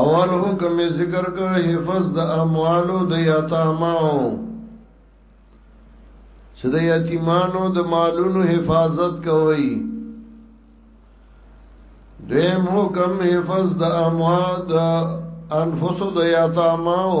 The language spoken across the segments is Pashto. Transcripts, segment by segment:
اول حکم ذکر کو حفظ د اموالو د یتاماو چې د یتیمانو د مالونو حفاظت کوي دویم حکم حفظ د اموال د انفسو د یتاماو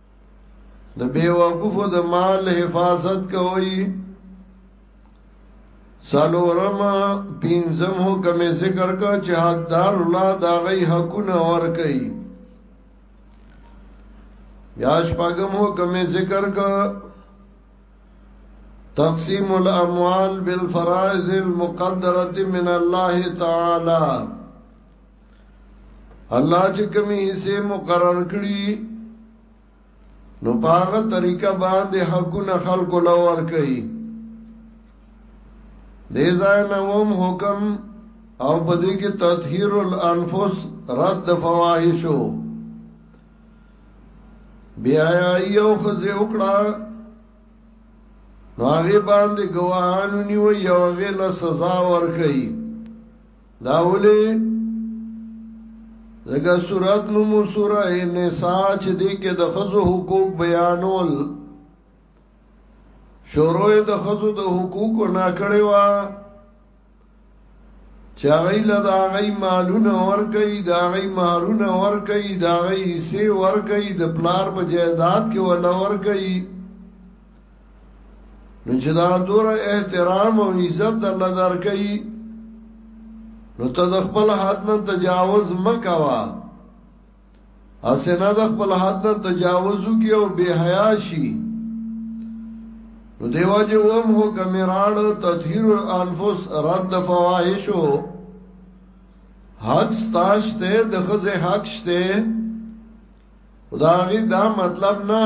د بیوقوف د مال حفاظت کوي سالورم پینزم حکم ذکر کا چې حقدار الله دا غي حقونه ور کوي یا شپږم حکم ذکر کا تقسیم الاموال بالفرائض المقدره من الله تعالی الله چې کمی حصے مقرر کړی نو باغ طریقہ باندې حقونه خلق لور کوي دې ځای نو هم حکم او پدې کې تطهیر الانفس رد فواحشو بیا یو خزه وکړه نو هغه باندې ګواهانو نیو یو غل سزا ور کوي دا ولې دغه صورت نو مو سوره نساء چې دې کې د خزو حقوق بیانول شروع د خزو د حقوق نه کړي وا چې غي له دا غي مالونه ور کوي دا غي مارونه ور کوي دا غي سي ور کوي د پلار په جیدات کې ولا ور کوي نو چې دا دور احترام او عزت در لدار کوي نو ته د خپل حد نه تجاوز مکوا اسنه د خپل حد نه تجاوز کی او بے حیا شي نو دیو جو هم هو کمیراړ تطهیر الانفس رد فواحشو حق ستاشته د خزه حق شته خدای دا مطلب نه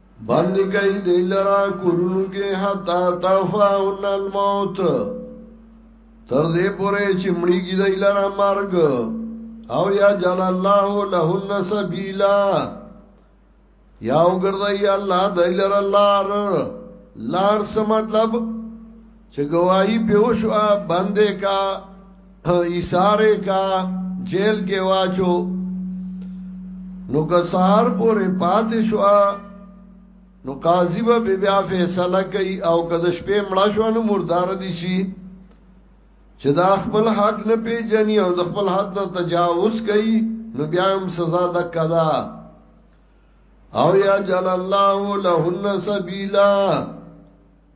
بند کئی دی لرا کرنو کے حتا تفاون الموت تر دې پورې چې مړی کی دی لرا مرگ او یا جل الله لهن سبیلا یا وګرځي الله دایلر لار لار څه مطلب چې گواہی په وشو باندې کا ایثاره کا جیل کې واچو نو کسار پورې پاتې شو نو قاضي به بیا فیصله کوي او کده شپې مړه شو نو مردار دي شي چې دا خپل حق نه پیژني او د خپل حد نه تجاوز کوي نو بیا هم سزا د کدا او یا جل الله لهن سبیلا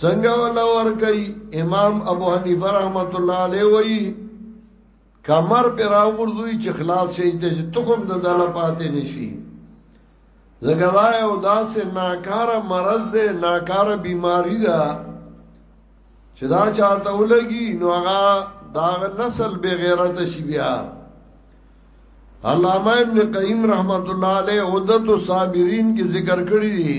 څنګه ولا ورګي امام ابو حنیفه رحمت الله علیه وی کمر پر راوړوي چې خلاص شي چې تخم د دله پاتې نشي زګلای او داس ناکاره مرض ده ناکاره بیماری ده چې دا چاته ولګي نو هغه دا نسل به غیرت شي بیا علامه ابن قیم رحمت الله علیه عدت الصابرین کې ذکر کړی دی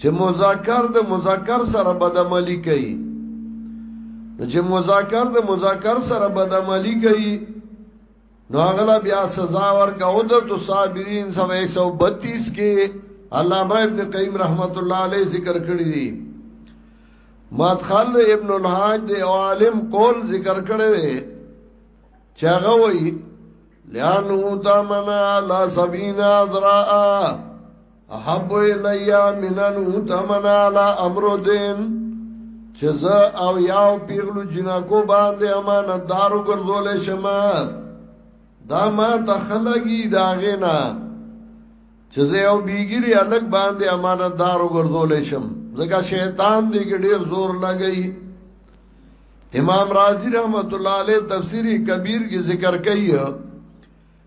چې مذکر د مذکر سره بدعملی کوي چې مذکر د مذکر سره بدعملی کوي نو اغلا بیا سزا ورکا او د تو صابرین سو 132 کې علامه ابن قیم رحمت الله علیه ذکر کړی دی مدخل ابن الحاج دی عالم قول ذکر کړی دی چاغه وای لانو تمنا لا سبینا ذرا احب الیا من الوتمن علی امر دین چې زه او یاو پیغلو جنکو باندې امانت دارو ګرځول شم دا ما ته خلګي دا غینا چې زه یو بیګری الګ باندې امانت دارو ګرځول شم ځکه شیطان دې ډیر زور لګی امام رازی رحمت الله علیه تفسیری کبیر کې ذکر کوي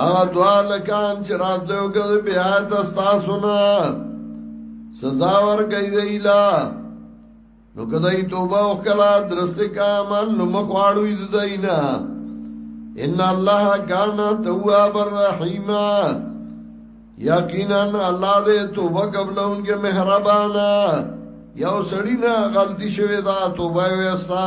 هغه دوا لکان چې راتلو کې بیا تاسو سنا سزا ورګی دیلا نو کدی توبه وکړه درسته کامل نو مخواړو یې دینا ان الله کان تواب الرحیم یقینا الله دې توبه قبل انکه مهربانا یو سړی نه غلطی شوی دا توبه وستا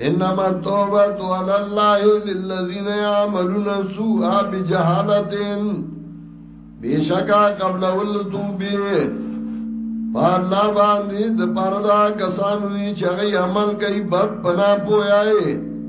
انما التوبه على الله للذين يعملون السوء بجهاله بشکا قبل اول توبه پالا باندې د پردا کسانو چې عمل کوي بد بنا پوي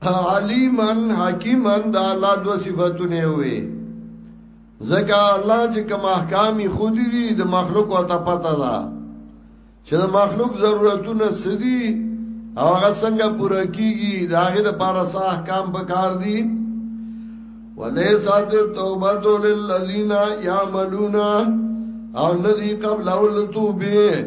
علیمن حکیمن دا الله دو صفاتونه وي زکه الله چې کوم احکام خود دي د مخلوق او ته پته ده چې د مخلوق ضرورتونه سدي او هغه څنګه پوره کیږي دا هغه د پاره ساه احکام پکار دي وليس التوبه للذين يعملون او ندی قبل اول توبه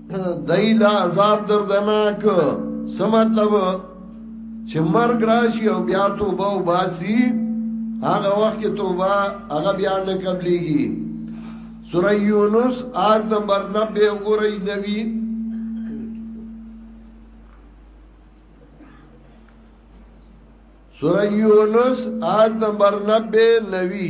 دای لا عذاب دردناک څه مطلب چې مرګ راشي او بیا توبه او باسي هغه وخت کې توبه هغه بیا نه قبليږي سورہ یونس آیت نمبر 90 وګورئ نبی سورہ یونس آیت نمبر 90 نبی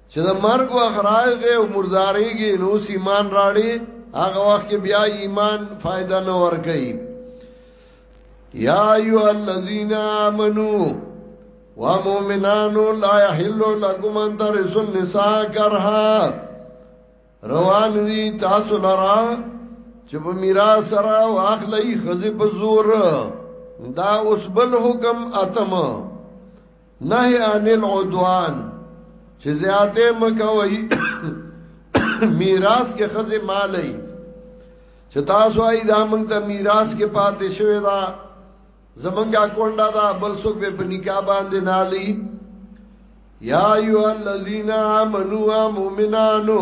چې د مرګ وخت راغی او مرداريږي نو ایمان راړي هغه وخت کې بیا ایمان فائدہ نه ور کوي یا ایو الذین آمنو و مومنانو لا یحل لکم ان ترسو النساء کرها روان دی تاسو لرا چې په میرا سره واخلې خزی په زور دا اوس بل حکم اتم نه ان العدوان چې زیاته مکوي میراث کې خزه مالي چې تاسو ای دا مونږ ته میراث کې پاتې شوی دا زمونږه کونډه دا بل څوک به بنکا باندې نالي یا ایو الذین آمنوا مؤمنانو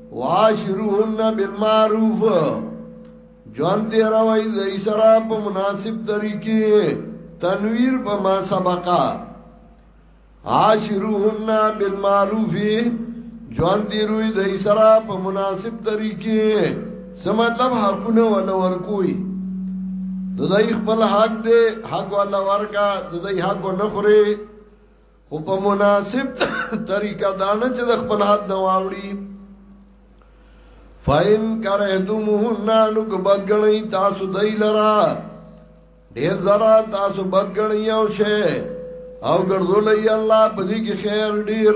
واشروهن بالمعروف جوان دی روي زي سره په مناسب طریقې تنویر په ما سبقا عاشروهن بالمعروف جوان دی روي زي سره په مناسب طریقې سم مطلب حقونه ولا ورکوي د دای خپل حق دی حق ولا ورکا د دای حق نه خوري او په مناسب طریقه دانه چې د خپل حد نه واوړي فاین کرهتموهن نو که بدګنی تاسو دای لرا ډیر زرا تاسو بدګنی او شه او ګرځولای الله په دې کې خیر ډیر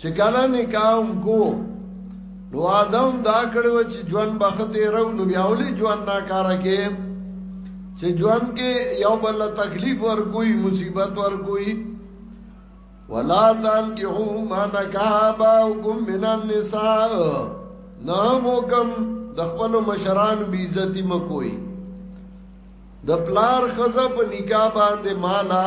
چې کله نکاح هم کو نو آدم دا کړو چې ژوند بخته رو نو بیا ولي ژوند نه کار کې چې ژوند کې یو بل تکلیف ور کوئی مصیبت ور کوئی ولا تان کې هو ما نکاح باوکم من النساء نه موکم د خپل مشران بی عزتی مکوئی د پلار خزه په نکاح باندې مالا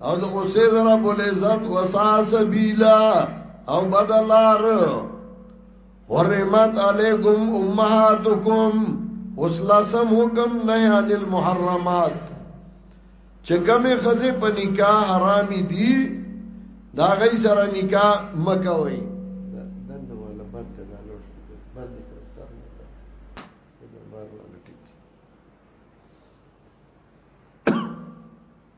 او د غصه زرا بول عزت وسا سبیلا او بدلار حرمت علیکم امهاتکم اوس لاسم حکم نه عن المحرمات چې کومه خزه په نکاح حرامي دي دا غي سره نکاح مکوي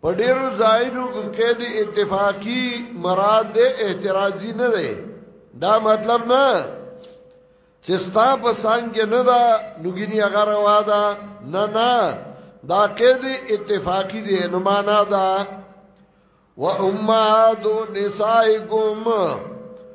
په ډیرو ځایونو کې د اتفاقی مراد د اعتراضی نه دی دا مطلب نه چې ستا په څنګ نه دا نګینی هغه روا ده نه نه دا قید اتفاقی دی نه معنا ده و امهات نسائکم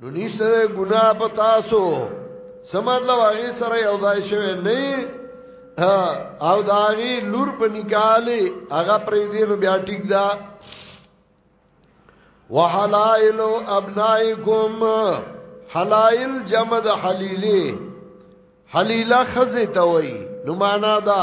نو نشته ګناه په تاسو سمات لو هغه سره یو ځای شوی نه او داغي لور په نکاله هغه پرې دی نو بیا ټیک دا وحلائل ابنائکم حلائل جمع د حلیله حلیله خزه ته وای نو معنا دا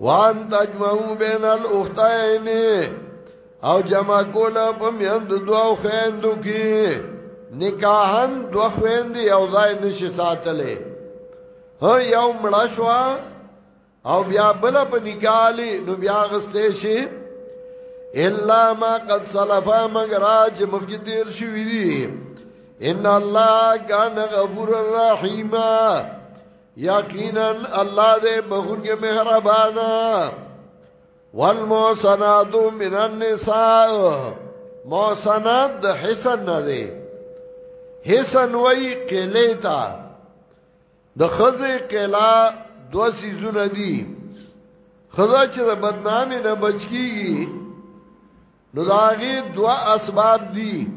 وان تجمعو بین الاختین او جمع کولا په میند دوا خويندو کې نکاحن دوا خويندې او ځای نشي ساتلې هو یو مړه شو او بیا بل په نکالي نو بیا غستې شي الا ما قد سلفا مگر اج مخکې تیر شوی دی ان الله کان غفور الرحیم یقینا الله دې بخونګي مهربان والمحسنات من النساء محسنات د حسن نه دي حسن وای کله تا د خزه کلا دو سيزونه دي خزه چې د بدنامي نه بچکیږي نو داغي دوا اسباب دي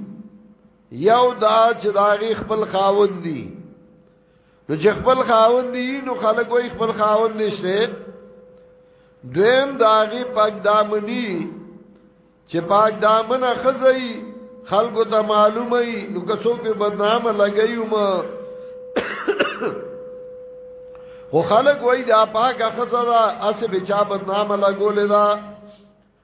یو دا چې داغي خپل خاوند دي نو چې خپل خاوند دی نو خلک وایي خپل خاوند نشته دویم داغي پاک دامنی چې پاک دامن خزئی خلکو ته معلومه ای نو که څوک په بدنامه لګیوم خو خلک وای دا پاک خزدا اسه بچا بدنامه لګولې دا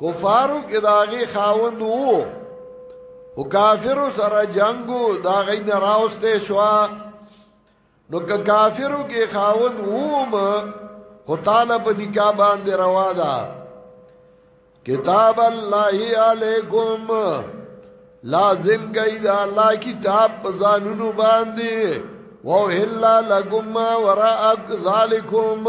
کفارو کې داغي خاوند وو او کافرو سره جنگو دا غي نه راوسته شو نو که کافرو کې خاوند ووم هو تعالی په نکاح باندې روا ده کتاب الله علیکم لازم گئی دا الله کتاب په ځانونو باندې وو الا لکم وراء ذالکم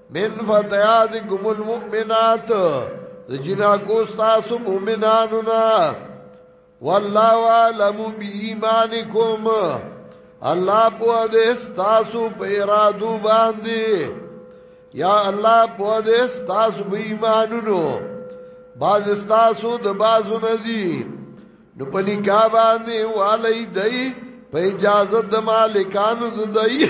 من فتيات کوم المؤمنات جنا کو تاسو مؤمنانو نا والله علم بإيمانكم الله په دې تاسو په ارادو باندې یا الله په دې تاسو به ایمانونو باز تاسو د بازو ندی نو په نکاح باندې والي دی په اجازه د مالکانو زدای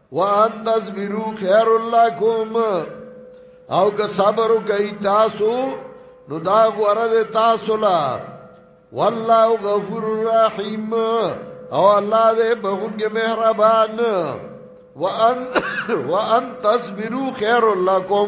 وان تصبروا خير لكم او که صبر کوي تاسو نو دا غوړه تاسو لا والله غفور رحیم او الله دې بهونګه مهربان وان وان تصبروا خير لكم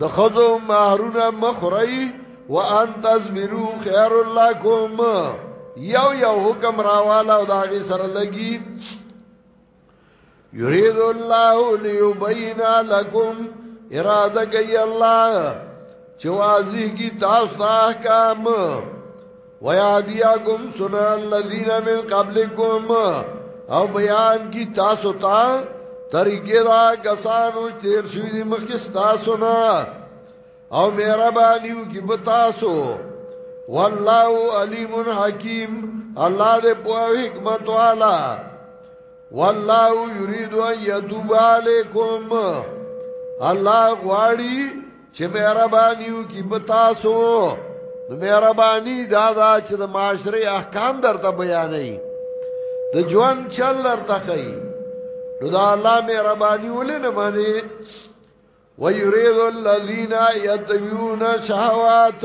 د خزو مہرونه مخری وان تزمرو خیر لکم یو یو حکم راواله او داغي سره لګي یرید الله لیبین لکم اراده کوي الله چې واضح کی تاسو احکام ويادياكم سنن الذين من قبلكم او بیان کی تاسو ته طریقې دا کسانو تیر شوی دی مخکې تاسو نه او مهربانيو کی بتاسو والله علیم حکیم الله دې په حکمت والا والله یرید ان یتوب علیکم الله غواړي چې مهربانيو کی بتاسو نو مهرباني دا دا چې د معاشري احکام درته بیانې د ژوند چل درته کوي نو دا الله مهرباني ولې نه باندې ويريد الذين يتبعون شهوات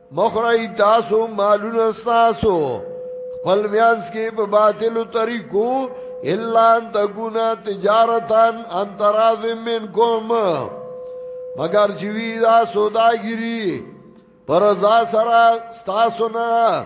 مخرای تاسو مالونه تاسو خپل میاس کې په باطلو طریقو الا ان تکونا تجارتان ان تراز منکم مگر چې وی دا سوداګری پر ځا سره تاسو نه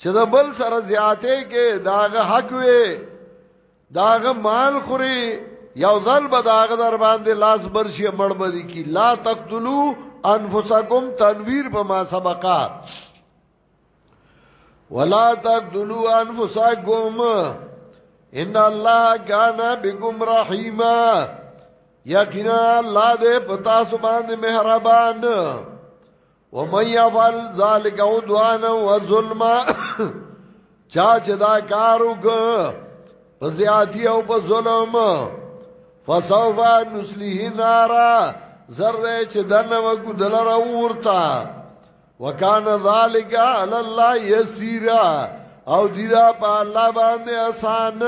چې د بل سره زیاتې کې داغه حق وي داغه مال خوري یو ځل به داغه در باندې لاس برشي مړ بدی کی لا تقتلوا انفسکم تنویر په ما سبقا ولا تقتلوا انفسکم ان الله کان بكم رحیما یقینا الله دې پتا سبحان مهربان ومن يفعل ذلك عدوانا وظلما چا چې دا کار وک په زیاتی او په ظلم فسوف نسلیه نارا زر دې چې دنه وګو دلر اورتا وکان ذالک علی الله یسیرا او دې دا په الله باندې آسان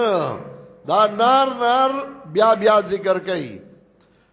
دا نار نار بیا بیا ذکر کړي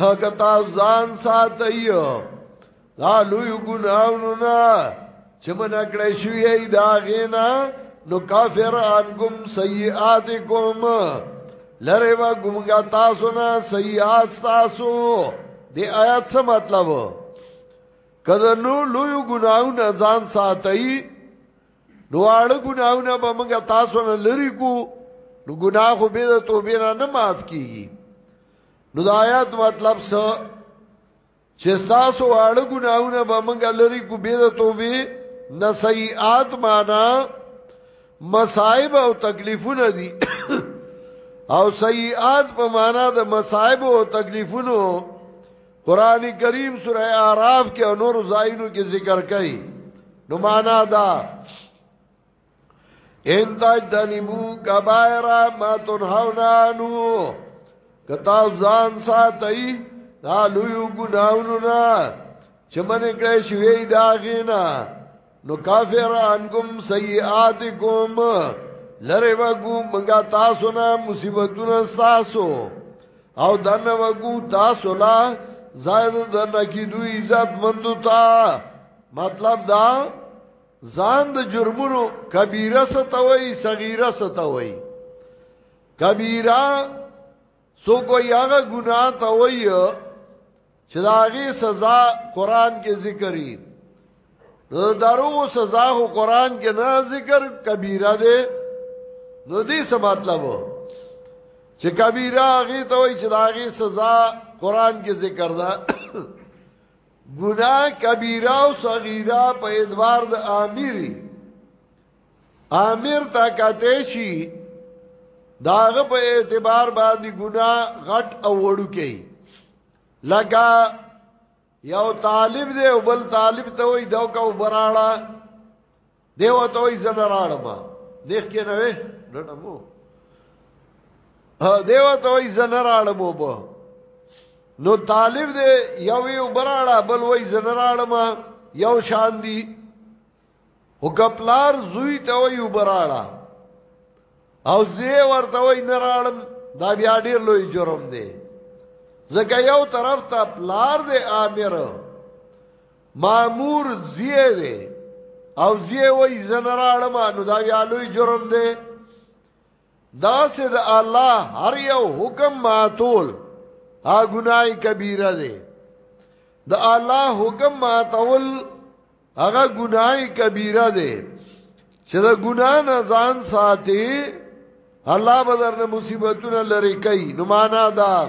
هغه تا ځان ساتي دا لوی ګناونه نه چې من کړی شوی ای دا غینا نو کافر انکم سیئاتکم لره وا ګمګا تاسو نه سیئات تاسو دی آیات څه مطلب کله نو لوی ګناونه ځان ساتي دواړه ګناونه به موږ تاسو نه لری کو نو ګناه خو به د توبې نه نه معاف کیږي نو د آیات مطلب څه چې تاسو اړه ګناونه به موږ لري کو به د توبې نسیئات معنا مصائب او تکلیفونه دي او سیئات په معنا د مصائب او تکلیفونو قران کریم سوره اعراف کې او نور زاینو کې ذکر کړي نو معنا دا ان تجتنبو کبائر ما تنهون عنه کتا ځان ساتي دا لوی ګناونو نه چې من کړی شوی دا غینا نو کافر انکم سیئاتکم لره وګو منګه تاسو نه مصیبتونه تاسو او دنه وګو تاسو لا زائد دنه کی دوی عزت مندو تا مطلب دا ځان د جرمونو کبیره ستوي صغیره ستوي کبیره سو کوئی هغه ګناه ته وایي چې دا غي سزا قران کې ذکرې درو سزا هو قران کې نه ذکر کبیره ده نو دې څه مطلب چې کبیره غي ته وایي چې دا غي سزا قران کې ذکر ده ګناه کبیره او صغیره په ادوار د امیر امیر تا کته شي داغه په اعتبار باندې ګناه غټ او وړو کوي لکه یو طالب دی او بل طالب ته وای دا کو براړه دیو ته وای زنه راړم دیخ کې نه وې ډډمو دیو ته وای زنه راړم وبو نو طالب دې یو یو براړه بل وای زنه راړم یو شان دی وکپلار زوی ته وای وبراړه او زی ورته وای نه راړم دا بیا ډیر لوی جرم دی ځکه یو طرف ته پلار دې امر مامور زیه دی او زیه وای زنراړه ما نو دا بیا لوی جرم دی دا سه د الله هر یو حکم ماتول ا ګناي کبیره دی د الله حکم ماتول هغه ګناي کبیره دی چې دا ګنا نه ځان ساتي الله بدر نه مصیبتونه لری کوي نو معنا دا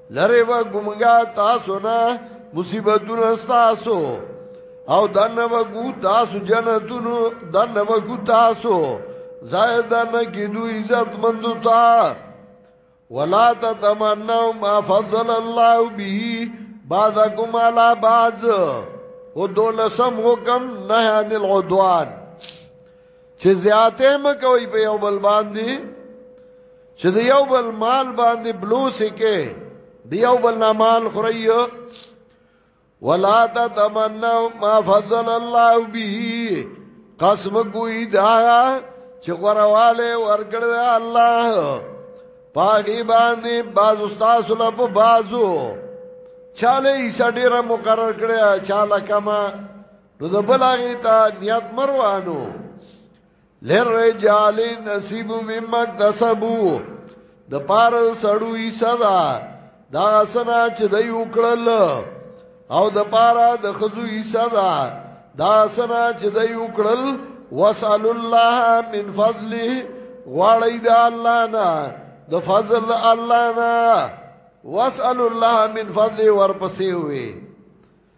لره و ګمګا تاسو نه مصیبتونه تاسو او دنه و ګو تاسو جنتونو دنه و ګو تاسو زائد نه کیدو عزت مندو تا ولا تتمنوا ما فضل الله به بعضکم علی بعض او دولسم حکم نه عن العدوان چې زیاته مکوې په یو بل باندې چې د یو بل مال باندې بلوسې کې د یو بل نه مال خوري ولا تتمنوا ما فضل الله به قسم کوي دا چې غرواله ورګړ الله پاګی باندې باز استاد سره په بازو چاله یې سړيره مقرر کړی چاله کما نو د بلاغه ته نیت مروانو للرجال نصیب مما اكتسبوا د پار سړو یې صدا دا سنا چې دی وکړل او د پارا د خزو یې صدا دا سنا چې دی وکړل وسال الله من فضله غواړی دا الله نه د فضل الله نه واسال الله من فضل ورپسې وي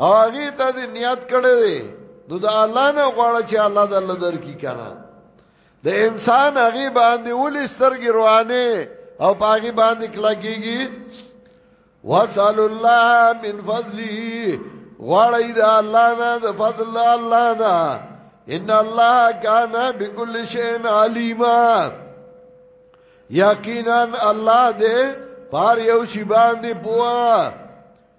او هغه ته دې نیت کړی دی نو دا الله نه غواړي چې الله د الله درکې کنه د انسان هغه باندې ولې سترګې روانه او پاګې باندې کلاګيږي وصل الله من فضلی غواړی دا الله نه د فضل الله نه ان الله کان بكل شيء علیما یقینا الله دې پار یو شی باندې پوها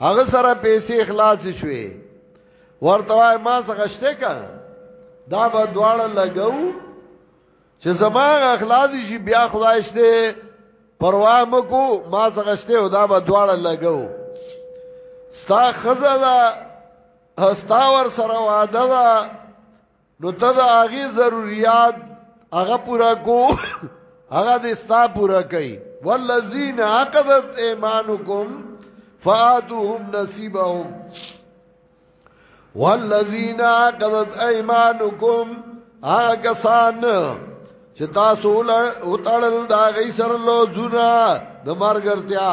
هغه سره پیسې اخلاص شوې ورته وای ما څنګه شته کا دا به دواړه لګاو چې زما اخلاص شي بیا خدای شته پروا مکو ما څنګه شته او دا به دواړه لګاو ستا خزه دا ستا ور سره واده دا نو ته د هغه ضرورت هغه پورا کو هغه د ستا پورا کوي والذین عقدت ایمانکم فاتوهم نصیبهم والذین عقدت ایمانکم هغه سان چې تاسو له او تړل دا غي سره لو زونه د مرګرتیا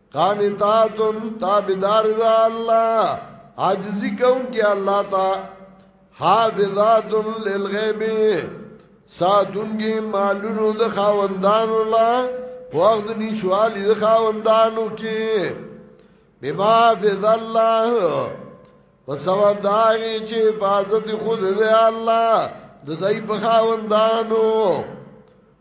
قانتاتن تابدار دا الله عاجزی کون کی الله تا حافظات للغیب ساتونگی مالونو د خاوندانو لا وخت نشوالی د خاوندانو کی بما فضل الله په سبب دا چې حفاظت خود دی الله د دای په خاوندانو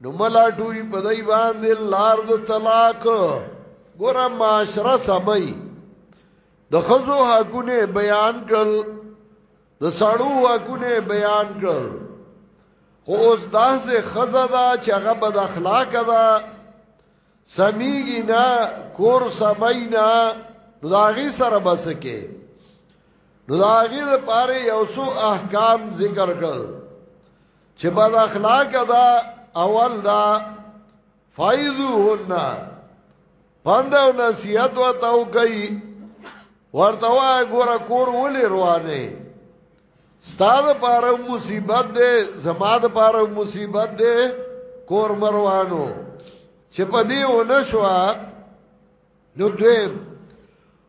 نو ملاټوي په دای باندې لار د طلاق ګور معاشره سمي د خزو حقونه بیان کړل د سړو حقونه بیان کړل خو اوس داسې خزه دا چې هغه بد اخلاق ده سميږي نه کور سمي نه نو دا غي سره بسکه نو دا غي د پاره یو څو احکام ذکر کړل چې بد اخلاق دا اول دا فایزو هننا پند او نصیحت و تاو گئی ورته وا ګور کور ولې روانه ستاد پاره مصیبت ده زما د پاره مصیبت ده کور مروانو چې پدی و نشوا نو دویم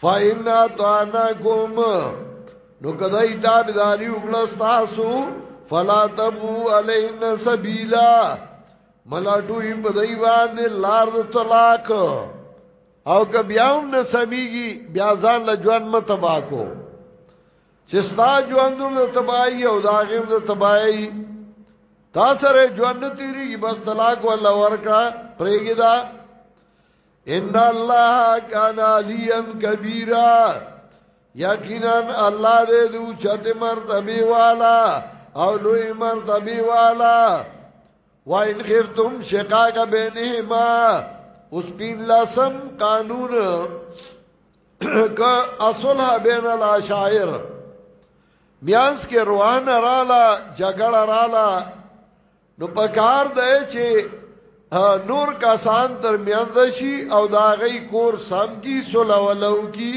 فاین اتعناکم نو کدی تابعداری وکړه تاسو فلا تبو علینا سبیلا ملاټوی په دای باندې لار د طلاق او که بیا هم نه سميږي بیا ځان له ژوند متبا کو چې ستا ژوندوم د تباہي او داغم د تباہي تا سره ژوند تیریږي بس طلاق ولا ورکا پرېګی دا ان الله کان علیا کبیرا یقینا الله دې د اوچته مرتبه والا او لوی مرتبه والا وان خفتم شقاق بینهما اوس پین لاسم قانون ک اصلها بین الاشاعر میانس کې روان رااله جګړه رااله نو پکار دی چې نور کسان تر میاند شي او دا غي کور سم کی سولو لو کی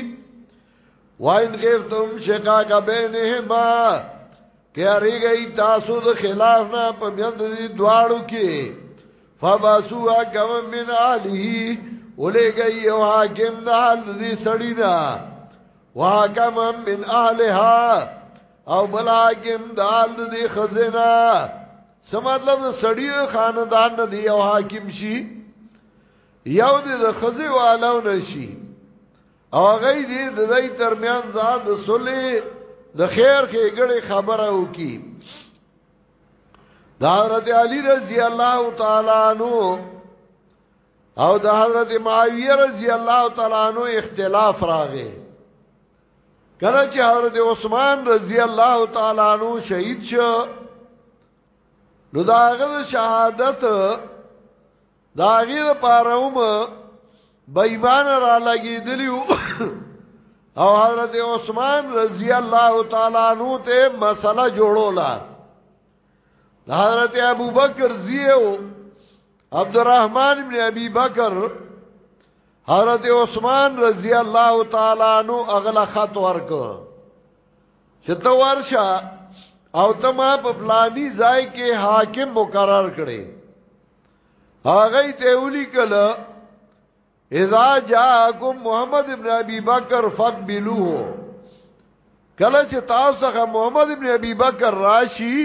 واین خفتم شقاق بینهما کیاری گئی تاسو د خلاف نه په میاند دي دواړو کې فباسوا کم من علی ولې گئی او حاکم نه حال دي سړی نه واکما من اهلها او بلاکم دال دې خزینا سم مطلب د سړی خاندان نه دی او حاکم شي یو دې د خزی والو نشي او غي دې د دې ترمیان زاد صلی د خیر خېګړې خبره وکي دا حضرت علی رضی الله تعالی عنہ او د حضرت معاویه رضی الله تعالی عنہ اختلاف راغی کله چې حضرت عثمان رضی الله تعالی عنہ شهید شو نو دا غل شهادت دا غیر پاروم بې ایمان را لګیدلیو او حضرت عثمان رضی الله تعالی عنہ ته مسله جوړولا حضرت ابوبکر زیو عبدالرحمن ابن ابي بکر حضرت عثمان رضی الله تعالی عنہ اغلا خط ورک چې ته ورشه او ته ما په پلاني ځای کې حاکم مقرر کړې هغه ته ولي کله اذا جاءكم محمد ابن ابي بکر فقبلوه کله چې تاسو څخه محمد ابن ابي بکر راشي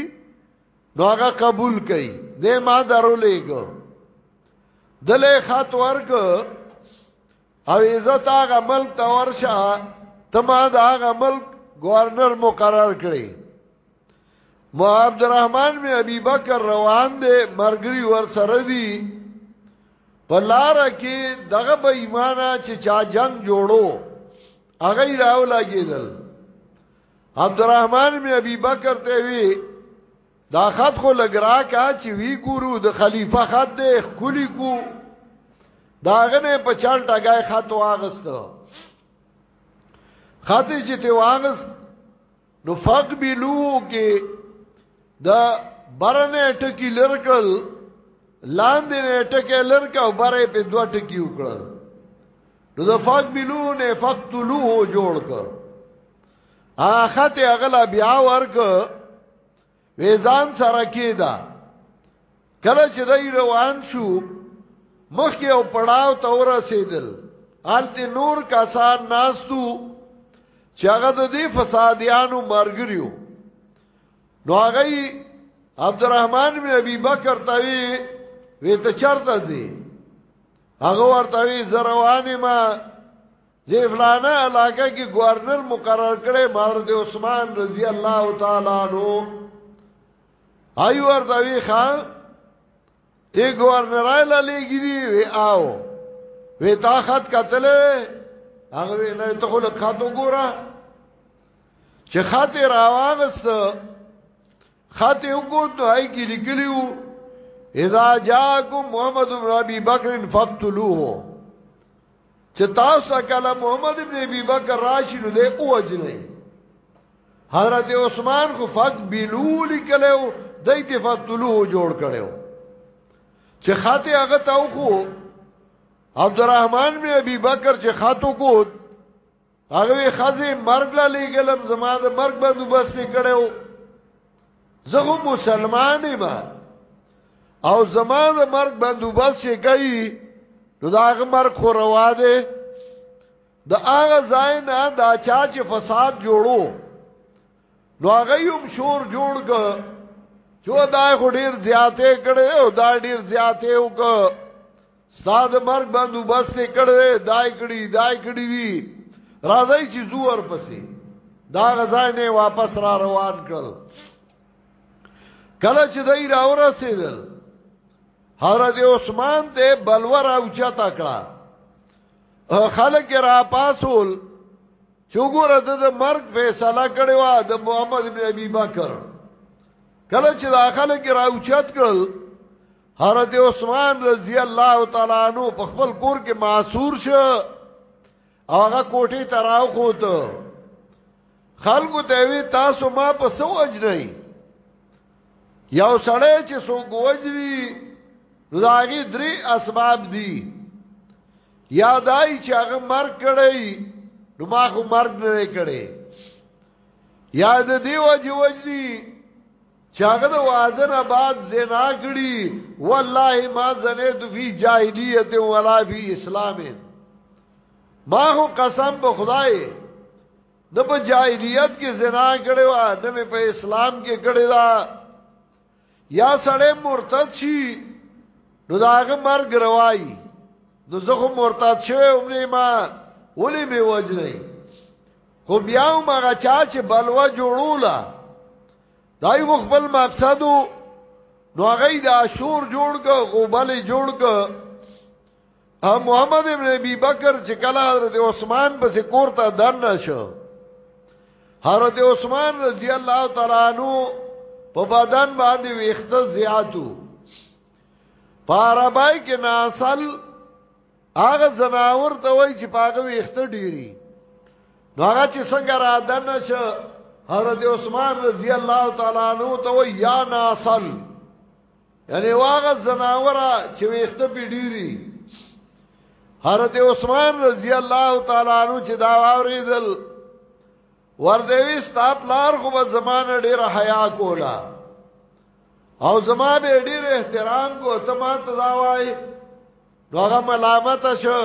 نو هغه قبول کړي دې ما درو لګو دلې خط ورک او عزت هغه ملک ته ورشه تما دا هغه ملک گورنر مقرر کړي مو عبدالرحمن بن ابي بکر روان دي مرګري ور سره دي په لار کې دغه به ایمانه چې چا جنگ جوړو هغه راو لګیدل عبدالرحمن بن ابي بکر ته وی دا خط خو لګرا کا چې وی ګورو د خلیفہ خط دی خلی کو داغه نه په چال ټګای خط واغستو خاطر چې ته واغست نو فق بلو کې دا برنه ټکی لرکل لاندې نه ټکی لرکا او بره په دوه ټکی وکړل نو دا فق بلو نه فقتلو جوړ کړ اخته اغلا بیا ورک وی ځان سره کېدا کله چې دای روان شو مخکې او پړاو ته ورسېدل آلته نور کسان ناستو چې هغه د دې فسادیانو مرګریو نو هغه عبدالرحمن بن ابي بکر توی وی ته چرته ځي هغه ورته وی زروانه ما دی فلانه علاقه کې گورنر مقرر کړي حضرت عثمان رضی الله تعالی عنہ ایو ورته وی خان ای گورنرای للیږي دی وی آو وی تا خط قتل هغه وی نه ته خو خط وګوره چې خط راوغست خط وګورئ نو هاي کې لیکلیو اذا جاءکم محمد بن ابي بکر فقتلوه چې تاسو کله محمد ابن ابي بکر راشي نو دې اوجنه حضرت عثمان خو فقط بلول کلو دای ته فتلو جوړ کړو چې خاطه هغه تاو خو عبدالرحمن بن ابي بکر چې خاطو کو هغه وی خزه مرګ لا لګلم زما د مرګ بندوبست کړو زه هم مسلمان ما او زما د مرګ بندوبست کوي نو دا هغه مرګ خو روا دی د هغه ځای نه دا چا چې فساد جوړو نو هغه هم شور جوړ ک جو دا خو ډیر زیاتې کړي او دا ډیر زیاتې وکړي ستاد مرګ باندې وبسته کړي دای کړي دای کړي دي راځي چې زوور پسې دا غزا نه واپس را روان کړ کله چې دای را ورسېدل حضرت عثمان ته بلور او چتا کړه خلک را پاسول چوغره د مرګ فیصله کړي وا د محمد ابن ابي بکر کله چې داخله کې راوچت کړل حضرت عثمان رضی الله تعالی عنہ په خپل کور کې معصور شو هغه کوټه تراو خوت خلکو ته وی تاسو ما په سو اجرای یو سړی چې سو ګوجری لاغي درې اسباب دي یادای چې هغه مرګ کړی نو ما خو مرګ نه کړی یاد دی وجه وجدي چاغه د واده نه بعد زنا کړي والله ما زنیت فی جاهلیت ولا فی اسلام ما هو قسم په خدای نه په جاهلیت کې زنا کړي وا نه په اسلام کې کړي دا یا سړی مرتد شي نو داغه مرګ روایي نو زه خو مرتد شوی ومنه ما ولې می وجنه خو بیا هم هغه چا چې بلوا جوړوله دای خو خپل مقصدو نو هغه د اشور جوړ ک غوبل جوړ ک محمد ابن ابي بکر چې کله حضرت عثمان پس کور ته دن شو حضرت عثمان رضی الله تعالی عنہ په بدن باندې ویخته زیاتو پارابای کې ناسل هغه زناور ته وای چې پاګه ویخته ډیری نو هغه چې څنګه را دنه شه حضرت عثمان رضی الله تعالی عنہ ته وای یا ناسل یعنی واغه زناور چې ویخته پیډیری حضرت عثمان رضی الله تعالی عنہ چې دا اوریدل وردوی ستا پلار خو به زمانه ډیر حیا کولا او زما به ډیر احترام کو ته ما ته دا وای نو هغه ملامت شو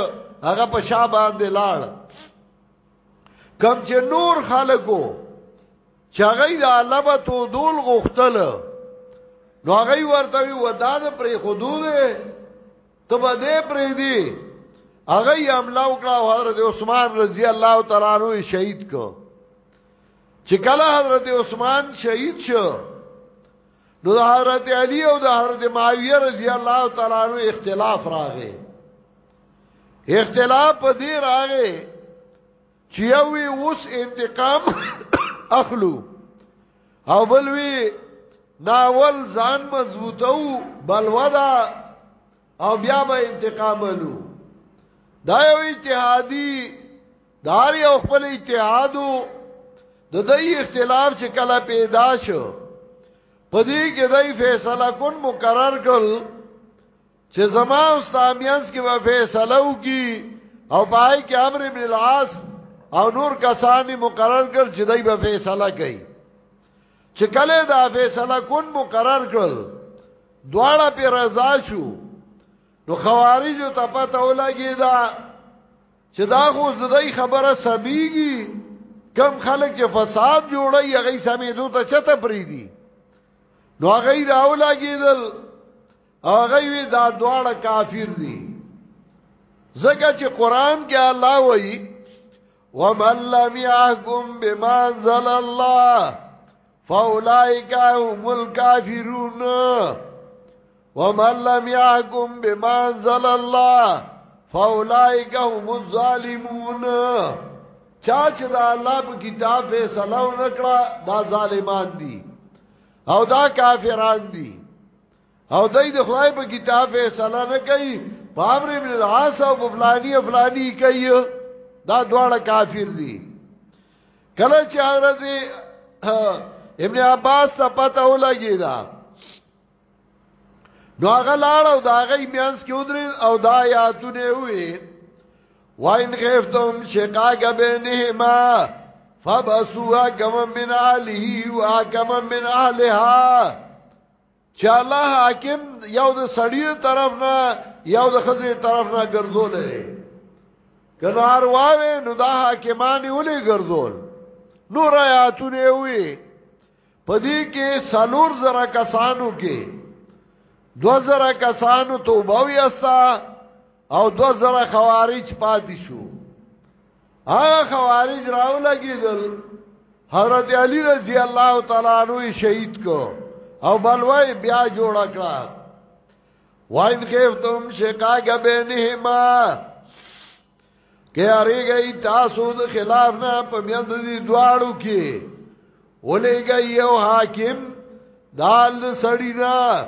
هغه په شا باندې لاړ کم چې نور خلکو چې هغه د علامه تو دول غختل نو هغه ورته وی ودا د پرې حدود ته به دې پرې دی هغه یې حمله وکړه او حضرت عثمان رضی الله تعالی عنہ شهید کو چې کله حضرت عثمان شهید شو نو د حضرت علی او د حضرت معاویه رضی الله تعالی عنہ اختلاف راغی اختلاف په دې راغی چې یوې اوس انتقام اخلو او بل وی ناول ځان مضبوطو بل ودا او بیا به انتقام ولو دا یو اجتهادي دار یو خپل اتحادو د دې اختلاف چې کله پیدا شو پدې کې دای فیصله کون مقرر کړ چې زما او استامیانس کې به فیصله وکي او پای کې امر ابن العاص او نور کسان مقرر کړ چې دای به فیصله کوي چې کله دا فیصله کون مقرر کړل دواړه په رضا شو نو خوارجو ته پته ولګی دا چې دا خو زدای خبره سبيږي کم خلک چې فساد جوړي هغه سمېدو ته چته پریدي نو هغه راولاګیدل هغه وی دا دواړه کافر دي زګه چې قران کې الله وایي ومن لم يحكم بما انزل الله فاولائک هم الکافرون ومن لم يحكم بما انزل الله فاولائک هم الظالمون چا چې دا الله په کتاب فیصله وکړه دا ظالمان دي او دا کافران دي او دای د خدای په کتاب فیصله نه کوي په امر ابن العاص او په فلانی فلانی کوي دا دواړه کافر دي کله چې حضرت ابن عباس ته پته ولګی دا نو هغه لاړ او دا غي میانس کې ودرې او دا یادونه وي وان خفتم شقاق بینهما فبسوا کما من علی و کما من اهلها چې الله حاکم یو د سړی طرف نه یو د خزې طرف نه ګرځول دی کله ارواوې نو دا حاکمان ولې ګرځول نور آیاتونه وي پدې کې سالور زرا کسانو کې دو زرا کسانو توبه ویستا او دو زره خوارج پاتې شو هغه خوارج راو لګیدل حضرت علی رضی الله تعالی عنہ شهید کو او بلوای بیا جوړ کړه وان خفتم شقاق بینهما کې اړې گئی تاسو د خلاف نه په میند دي دواړو کې ولې گئی یو حاکم دال سړی نه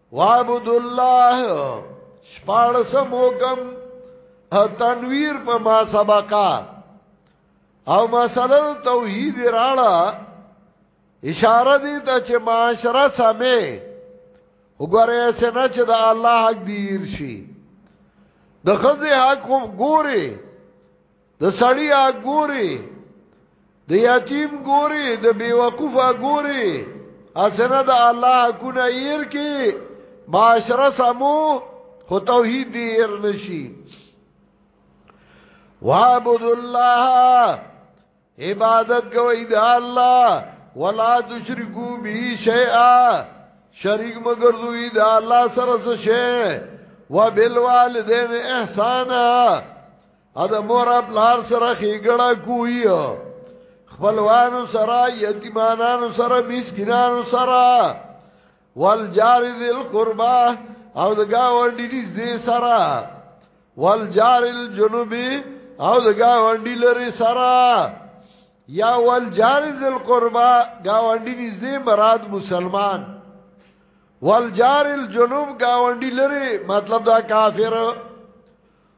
وعبد الله شپارسم حکم تنویر په ما سبقا او مسله توحید راړه اشاره دي ته چې معاشره سمې وګوره سينه چې د الله حق دیر شي د خزه حق خو ګوري د سړی اګوري د یتیم ګوري د بیوقوف اګوري اسنه د الله کو نه ير کې معاشره سمو خو توحید دی ير نشي وعبد الله عبادت کوي د الله ولا تشرکو به شیئا شریک مگر دوی د الله سره څه شي وبالوالدین احسانا ا د مور پلار سره خېګړه کوی خپلوانو سره یتیمانانو سره مسکینانو سره والجار ذل قربا او د گاونډي دې سره والجار الجنوبي او د گاونډي لري سره یا والجار ذل قربا گاونډي دې مراد مسلمان والجار الجنوب گاونډي لري مطلب دا کافر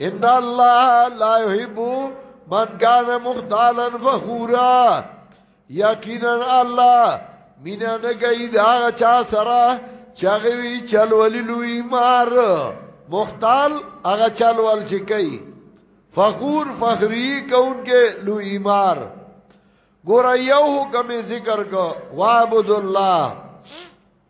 ان الله لا يحب من كان مختالا فخورا یقینا الله مینا نه گئی دا چا سره چاغوی چلولی لوی مار مختال هغه چلوال چې کوي فخور فخری کونکي لوی مار ګور یو حکم ذکر کو وعبد الله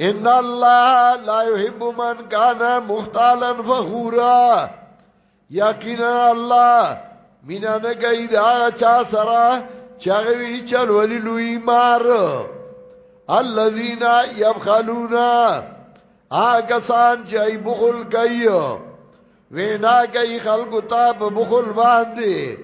ان الله لا يحب من كان مختالا فخورا یقینا الله مینا نه کوي دا چا سره چاغوي چل ولي لوی مار الذين يبخلون آګه سان چې ای بخل کوي وینا کوي خلکو ته په بخل باندې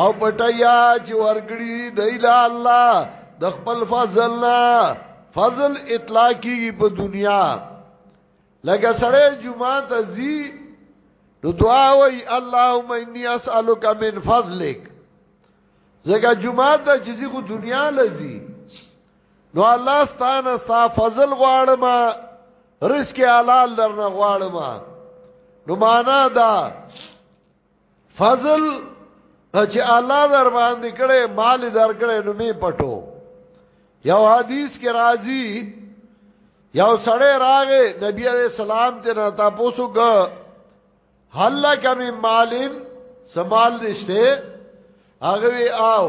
او پټیا چې ورګړي دی له الله د خپل فضل نه فضل اطلاقی په دنیا لکه سړی جمعه ته زی نو دعا وای اللهم انی اسالک من فضلک زګه جمعه ته چې زی خو دنیا لذي نو الله ستانه ستا فضل غواړم رزق حلال درنه غواړم نو معنا دا فضل چې الله در باندې کړي مال در کړي نو می پټو یو حدیث کې راځي یو سړی راغې نبی عليه السلام ته نه تاسو ګه حل کمی مالین سمال دشته هغه وی آو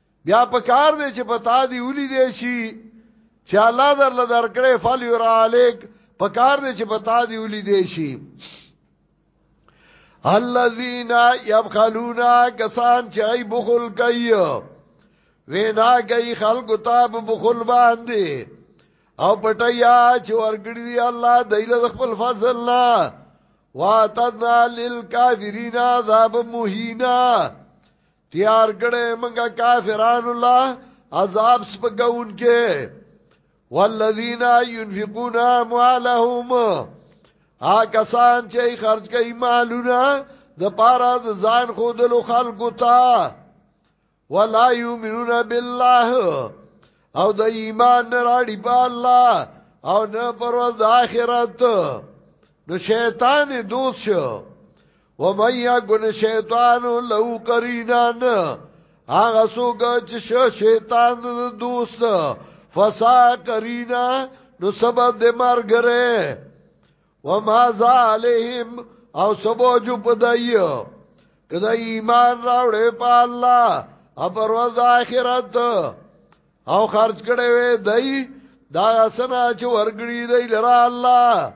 بیا په کار دی چې پتا دی ولي دی شي چې الله در له درکړې فل یرا الیک په کار دی چې پتا دی ولي دی شي الذين يبخلون کسان چې ای بخل کوي وینا کوي خلق ته بخل باندې او پټیا چې ورګړي دی الله دایله خپل فضل نه واتنا للکافرین عذاب مهینا تیار کړه منګه کافران الله عذاب سپګون کې والذین ينفقون اموالهم ا کسان چې خرج کوي مالونه د پاره د ځان خودلو خلقو ته ولا یؤمنون بالله او د ایمان نه راړي په الله او نه پر ورځ آخرت نو شیطان دوست شو ومن یکن شیطان لو کرینان هغه څوک چې شیطان دوست فسا کرینا نو سبب د مرګره وما ذالهم او سبو جو پدایو کدا ایمان راوړې په الله او پر ورځ آخرت او خرج کړي وي دای دا سنا چې ورګړي دی لرا الله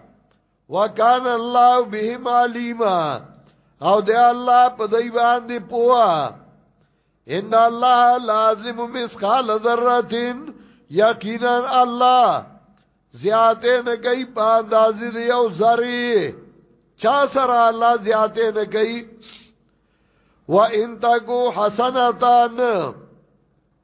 وکان الله بهم علیما او دی الله په دی باندې پوها ان الله لازم مسخال ذرتين یقینا الله زیاته نه کوي په اندازې دی او ذری چا سره الله زیاته نه کوي و ان تکو حسنتان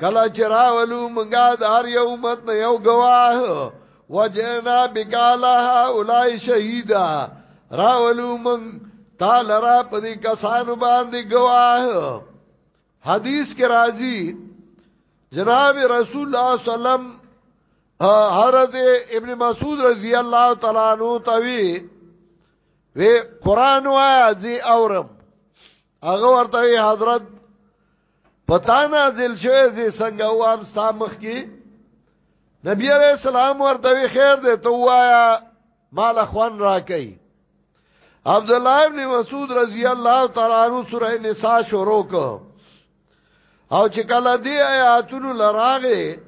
کلا چراولو منګا دار یو امت نه یو گواه وجنا بکالا اولای شهیدا راولو من تعال را پدی کسانو باندې گواه حدیث کې راځي جناب رسول الله صلی الله علیه وسلم حضرت ابن مسعود رضی الله تعالی عنہ توی وی قران وایا زی اورم هغه ورته حضرت پتا نازل شوی زی څنګه و هم ستا مخ کې نبی علیہ السلام ورته خیر دې ته وایا مال خوان را کوي عبد الله ابن مسعود رضی الله تعالی عنہ سورہ نساء شروع کو او چې کله دې آیاتونو لراغه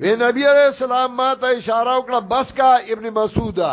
وی نبی علیہ السلام ما ته اشاره وکړه بس کا ابن مسعودا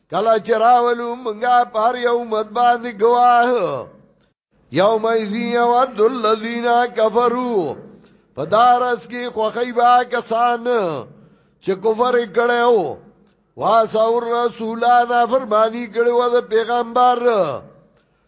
کله چې راولو مونږه پر یو مت باندې گواه یوم ایزی یود الذین کفرو پدارس کی خوخی با کسان چې کفر کړو واسو رسولان فرمانی کړو د پیغمبر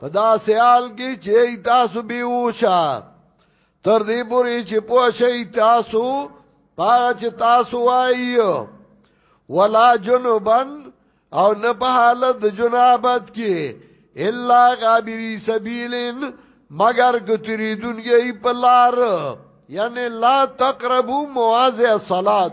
په دا سیال کې چې تاسو به وشا تر دې پورې چې پوه شئ تاسو پاغه چې تاسو وایو ولا جنوبن او نه په حالت د جنابت کې الا غابری سبیلن مگر ګتری دنیا په لار یعنی لا تقربو مواضع صلات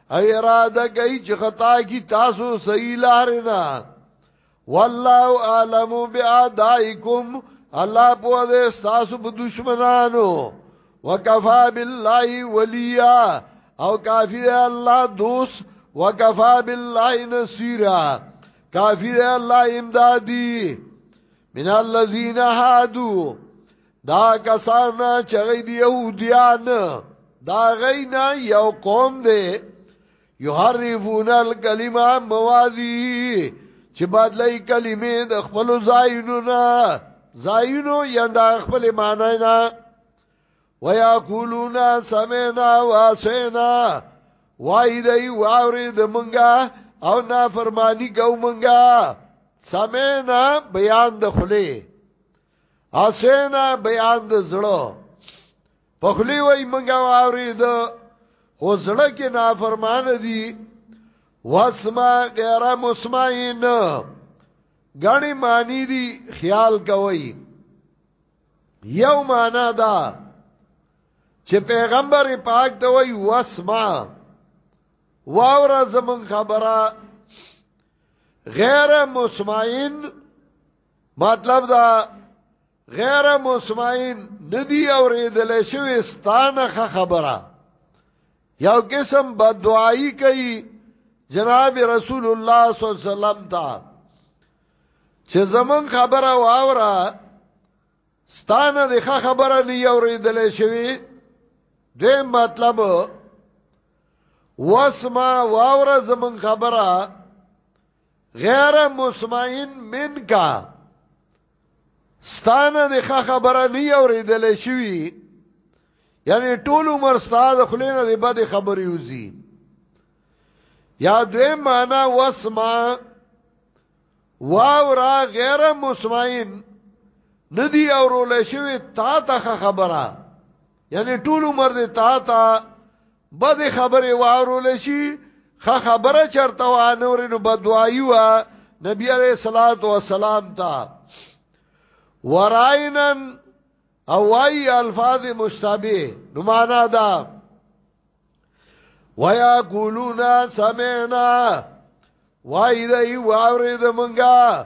ای اراده کوي چې خطا کی تاسو صحیح لار نه والله اعلم بأدائکم الله په دې تاسو په دشمنانو وکفا بالله ولیا او کافی الله دوست وکفا بالله نصيرا کافی الله امدادی من الذين هادو دا کسان چې غي دی يهوديان دا غي نه یو قوم دی يحرفون الكلمه موازي چې بدلای کلمې د خپل ځایونو نه ځایونو یا د خپل معنی نه ويقولون سمعنا واسينا وای دی واوري د منګه او نا فرمانی کو منګه سمعنا بیان د خله اسینا بیان د زړه په خلی وای منګه واوري د خو زړه کې نافرمان دي واسما غیر مسمعين غني معنی دي خیال کوي یو معنا دا چې پیغمبر پاک ته وای واسما واورا زمون خبره غیر مسمعين مطلب دا غیر مسمعین ندی اوریدل شوی ستانه خبره یو قسم بدعائی کوي جناب رسول الله صلی الله علیه وسلم ته چې زمون خبره واوره ستانه د خبره نه اوریدل شوی دې مطلب واسما واوره زمون خبره غیر مسمعین منکا ستانه د خبره نه اوریدل شوی یعنی ټول عمر ستاد خلینو د بد خبرې وزي یا دوی معنا واسما واو را غیر مسمعین ندی اورول شوی تا ته خبره یعنی ټول عمر دې تا تا بد خبره وارول شي خه خبره چرته و انور نو بدوایي وا نبی عليه الصلاه والسلام تا وراینن او وای الفاظ مشتبه نو معنا دا ویا قولونا سمعنا وای دی واورې د منګه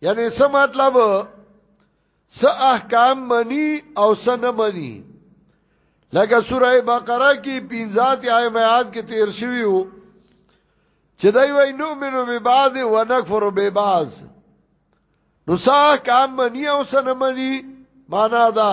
یعنی څه مطلب څه احکام منی او څه نه منی لکه سوره بقره کې 50 آیات کې تیر شوی وو چې دای وای نو منو به بعض و نکفر به بعض نو څه احکام منی او څه نه منی معنا دا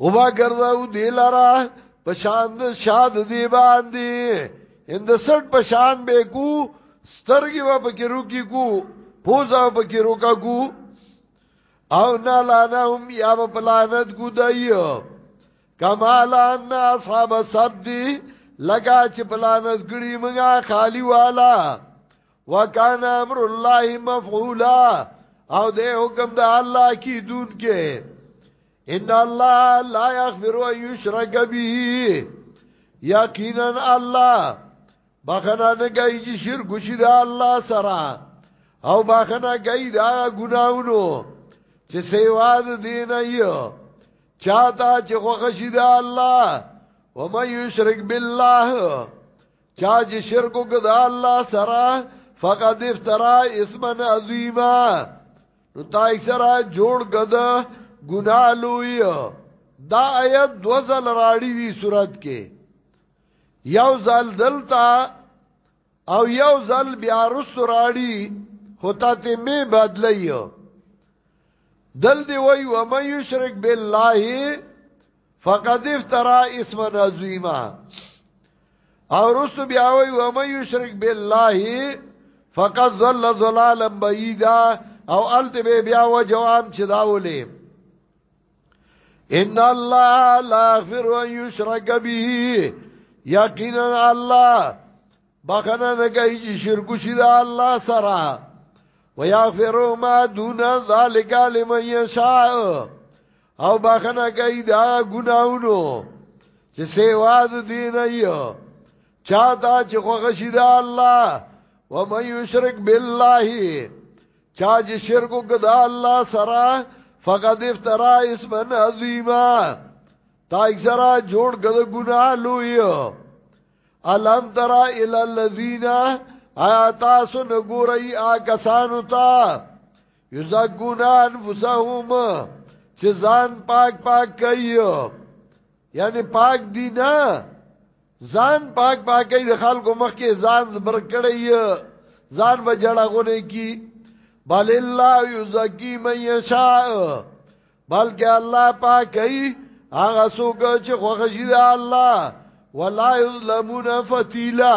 او با ګرځاو دی لرا پشان د شاد دی باندې اند سټ پشان به کو سترګي و پکې روکی کو پوزا و پکې روکا کو او نا لانا هم یا په لعنت کو دایو کمالا ان اصحاب سبدی لگا چې پلانت ګړي مګه خالی والا وکان امر الله مفعولا او د حکم د الله کی دون کې ان الله لا یغفر و یشرک به یقینا الله بخنه نه گئی چې شرک شي د الله سره او بخنه گئی دا ګناونو چې سیوا د دین ایو چاته چې خوښ شي د الله و مې یشرک بالله چا چې شرک وکړ الله سره فقد افترا اسما عظیما نو تای سره جوړ غد ګنا لوی دا آیت دو ځل راړي دي صورت کې یو ځل دلتا او یو ځل بیا رسو راړي هوتا ته می بدلایو دل دی وای و مې یشرک بالله فقد افترا اسم عظیما او رسو بیا وی و مې یشرک بالله فقد ضل ضلالا بعیدا او الته به بیا و جواب چې دا ولې ان الله لا غفر ان یشرک به یقینا الله بخنه نه کوي چې شرک شي دا الله سره ويغفر ما دون ذلك لمن يشاء او بخنه کوي دا ګناونو چې سیوا د دین ایو چا دا چې خوښ شي دا الله و مې یشرک بالله چا چې شرک وکړه الله سره فقد افترا اسم عظیما تا اکثرا جوړ کړه ګناه لوی الم ترا ال الذین آیا تاسو نګورئ آ کسانو ته یزګون انفسهم چې ځان پاک پاک کوي یعنی پاک دی نه ځان پاک پاک کوي د خلکو مخ کې ځان زبر کړی ځان بجړه غونې کی بل الله یزکی من یشاء بلکې الله پاک کوي هغه څوک چې خوښ شي د الله ولا یظلمون فتیلا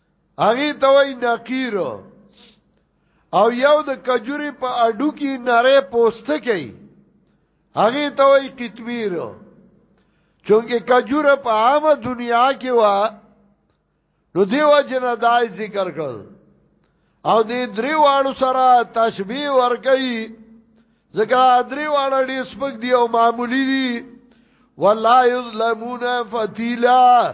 هغه ته وای نقیر او یو د کجوري په اډو کې ناره پوست کوي هغه ته وای قطمیر چونګه کجوره په عامه دنیا کې وا نو دیو جن دای ذکر کړ او دې درې واړو سره تشبیه ور کوي ځکه درې واړه دې سپک دی او معمولی دي ولا یظلمون فتیلا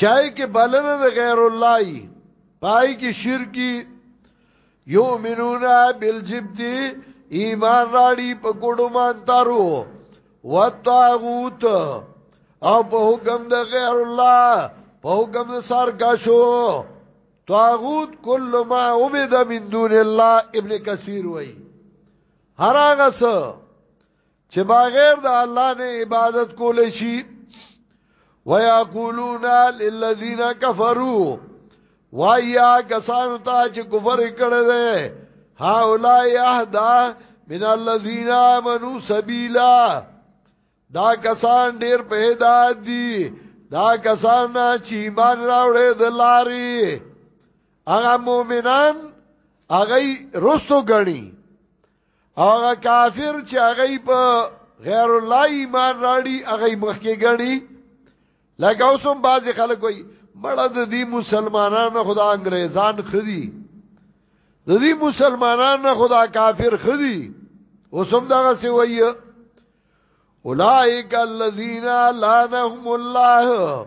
چای کې بلنه د غیر الله پای کې شرکی یؤمنون بالجبت ایمان راړي په ګډو مانتارو وطاغوت او په حکم د غیر الله په حکم د سرکشو طاغوت کل ما عبد من دون الله ابن کثیر وای هر هغه څه چې بغیر د الله نه عبادت کول شي ويقولون للذين كفروا وایا کسان ته چې کفر کړي ده هاولای اهدا من الذين امنوا سبيلا دا کسان ډیر په هدایت دي دا کسان چې ایمان راوړي د لاري هغه مؤمنان هغه رستو غني هغه کافر چې هغه په غیر الله ایمان راړي هغه مخکې غړي لکه اوسم باز خلک وي مړه د دې مسلمانانو خدا انګريزان خدي د دې مسلمانانو خدا کافر خدي اوسم دغه سی وي اولائک الذین لعنهم الله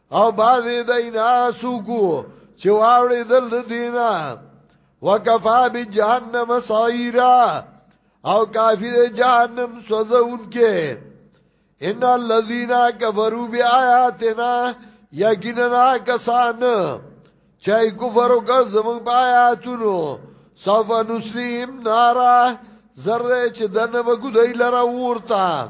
او بازی دینا سوکو چې واوړې دل دینا وکفا بی جهنم سعیرا او کافی دی جهنم سوزون کې ان الذين كفروا بآياتنا یقینا کسان چای کفر وکړ زمون په آیاتونو سوف نسلیم نارا زره چې دنه وګدای لره ورتا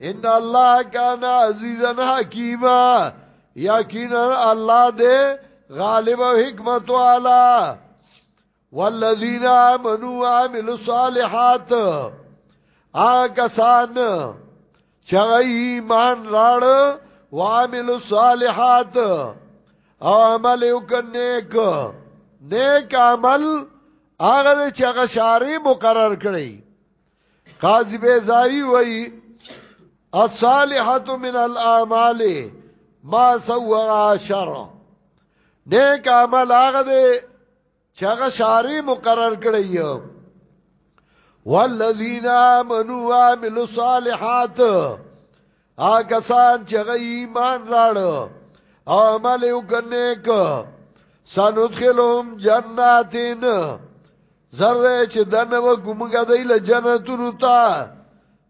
ان الله کان عزیزا حکیما یقینا الله دې غالب او حکمت والا والذین آمنوا وعملوا الصالحات آګه سان چغی ایمان راړ وعمل الصالحات او عمل وکنیک نیک عمل هغه چې هغه شاری مقرر کړی قاضی بیزایی وی الصالحات من الاعمال ما سوى عشر نیک عمل هغه دی چې هغه شاری مقرر کړی یو والذین آمنوا وعملوا الصالحات هغه سان چې غي ایمان راړ او عمل وکنه ک سندخلهم جناتین زره چې دنه وګمګه دی له جنتونو ته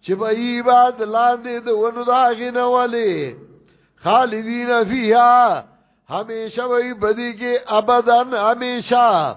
چې به ای بعد لاندې د ونو دا غینه ولی خالدین فیها همیشه وی بدی کې ابدان همیشه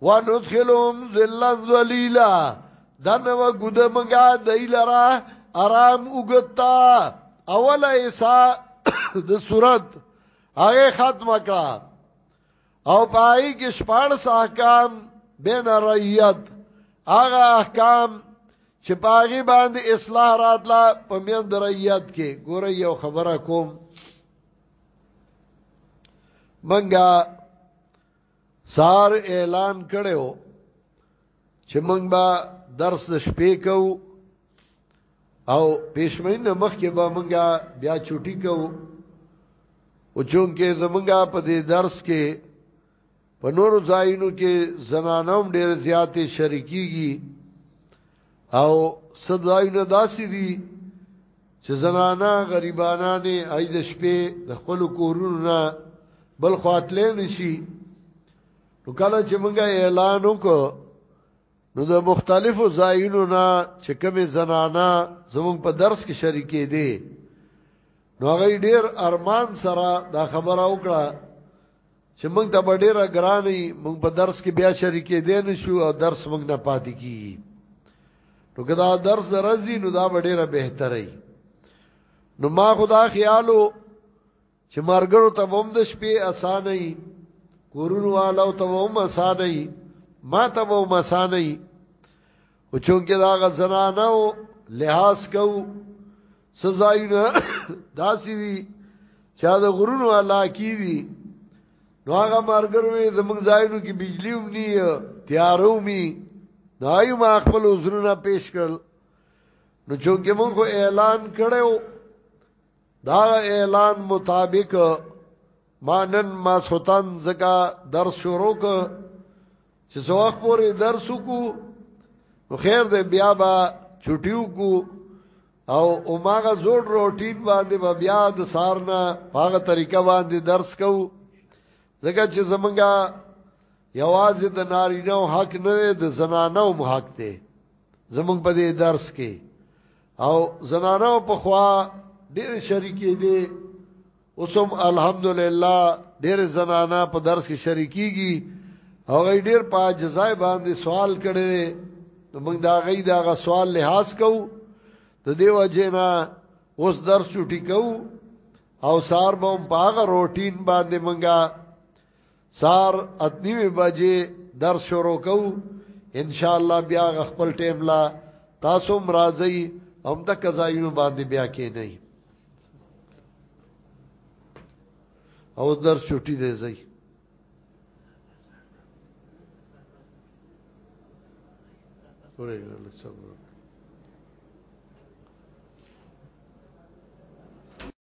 وندخلهم ذلا ذلیلا دنه و ګد منګه دای لرا آرام وګتا اوله ایسا د صورت هغه ختم کړه او پای کې شپږ احکام بین رعیت هغه احکام چې پاغي باندې اصلاح راتلا په میند رعیت کې ګوره یو خبره کوم منګه سار اعلان کړو چې موږ به درس د شپې کوو او پښمن مخ کې به موږ بیا چټي کوو او چون کې زموږ په دې درس کې په نورو ځایونو کې زنانوم ډېر زیاتې شریکيږي او صدای نه داسې دي چې زنانا غریبانا نه ای د شپې د خپل کورونو نه بل خاطلې نشي نو کله چې موږ اعلان وکړو نو د مختلفو ځایونو نه چې کومې زنانا زموږ په درس کې شریکې دي نو هغه ډیر ارمان سره دا خبره وکړه چې موږ ته به ډیره ګراني موږ په درس کې بیا شریکې دي نه شو او درس موږ نه پاتې کیږي نو که دا درس درځي نو دا به ډیره بهتره نو ما خدا خیالو چې مارګرو ته هم د شپې اسانه ای کورونو والو ته هم اسانه ای ما ته هم اسانه ای او چونکه دا غزنانه او لحاظ کو سزایونه داسې دي چا د غرونو علاقې دي نو هغه مارګرو زموږ ځایونو کې بجلی هم ني تیارو می دای ما خپل عذرونه پیش کړل نو چونګې موږ اعلان کړو دا اعلان مطابق ما نن ما سوتان زکا در شروع ک چې څو وخت پورې درس وکړو نو خیر دې بیا با چټیو کو او اوماغه زوړ روټین باندې با بیا د سارنا هغه طریقه باندې درس کو ځکه چې زمونږه یوازې د نارینه او حق نه د زنانو هم حق دی زمونږ په دې درس کې او زنانو په خوا ډېر شریکې دي اوسم الحمدلله ډېر زنانا په درس کې شریکيږي او غي ډېر په جزای باندې سوال کړي نو موږ دا غي دا غ سوال لحاظ کو ته دیو جنا اوس درس چټي کو او سار بم باغ روټین باندې منګه سار اتنیوی بجې در شروع کو ان شاء الله بیا خپل ټیم لا تاسو مرضی هم د قضایو باندې بیا کې نه او در چټي دی زی پورې لږ صبر